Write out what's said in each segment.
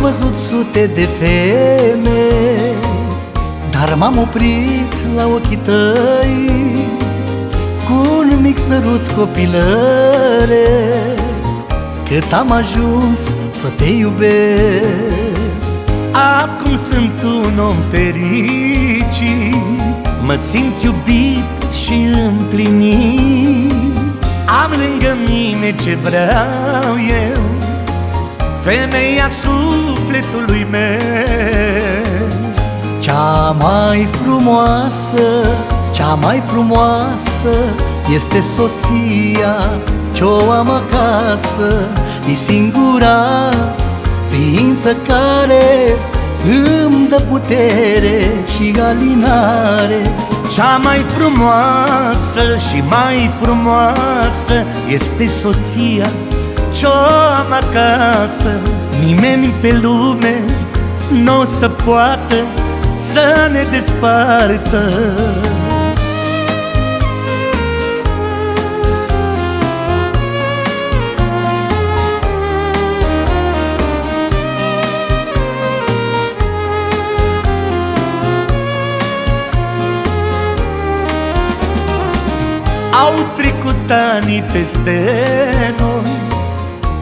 văzut sute de femei Dar m-am oprit la ochii tăi. Cu un mic sărut copilăresc Cât am ajuns să te iubesc. Acum sunt un om fericit Mă simt iubit și împlinit. Am lângă mine ce vreau eu Femeia sufletului meu. Cea mai frumoasă, cea mai frumoasă Este soția ce-o am acasă. E singura ființă care îmi dă putere și alinare Cea mai frumoasă și mai frumoasă Este soția ce-o am acasă. Nimeni pe lume nu o să poată să ne despartă. Au trecut ani peste noi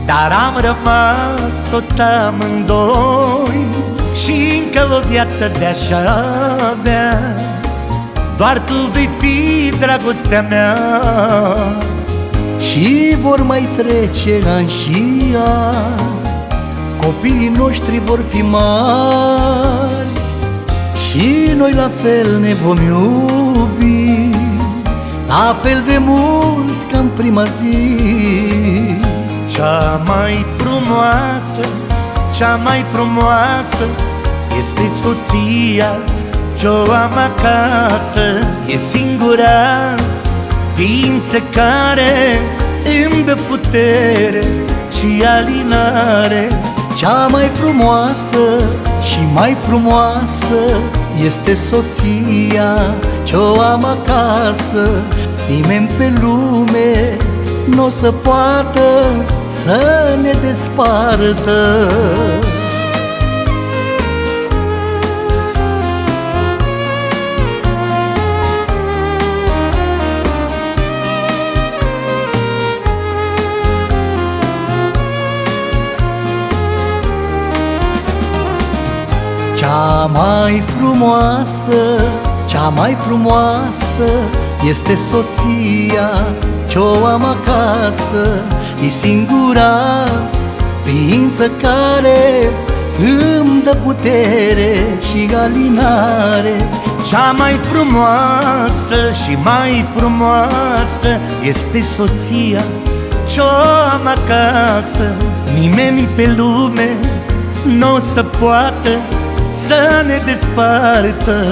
Dar am rămas tot amândoi și încă o viață de-aș avea. Doar tu vei fi dragostea mea Și vor mai trece ani și ani. Copiii noștri vor fi mari Și noi la fel ne vom iubi. La fel de mult ca în prima zi Cea mai frumoasă, cea mai frumoasă Este soția ce-o am acasă. E singura ființă care îmi dă putere și alinare. Cea mai frumoasă și mai frumoasă Este soția ce-o am acasă. Nimeni pe lume nu o să poată să ne despartă. Cea mai frumoasă, cea mai frumoasă Este soția ce-o am acasă E singura ființă care îmi dă putere și alinare Cea mai frumoasă și mai frumoasă Este soția ce-o am acasă. Nimeni pe lume nu o să poată să ne despartă